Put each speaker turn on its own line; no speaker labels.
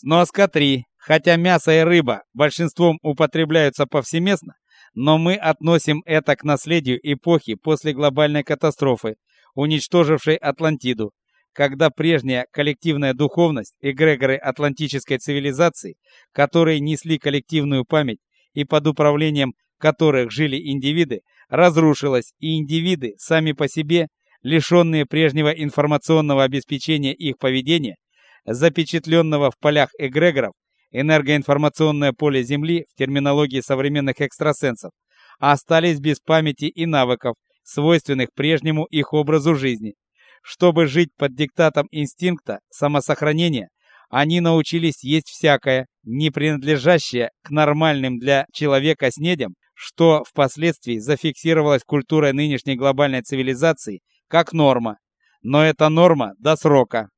Сноска 3. Хотя мясо и рыба большинством употребляются повсеместно, но мы относим это к наследию эпохи после глобальной катастрофы, уничтожившей Атлантиду, когда прежняя коллективная духовность эгрегоры атлантической цивилизации, которые несли коллективную память и под управлением которых жили индивиды, разрушилась, и индивиды сами по себе, лишенные прежнего информационного обеспечения их поведения, запечатленного в полях эгрегоров, энергоинформационное поле Земли в терминологии современных экстрасенсов, остались без памяти и навыков, свойственных прежнему их образу жизни. Чтобы жить под диктатом инстинкта самосохранения, они научились есть всякое, не принадлежащее к нормальным для человека снедям, что впоследствии зафиксировалось культурой нынешней глобальной цивилизации как норма. Но эта норма до срока.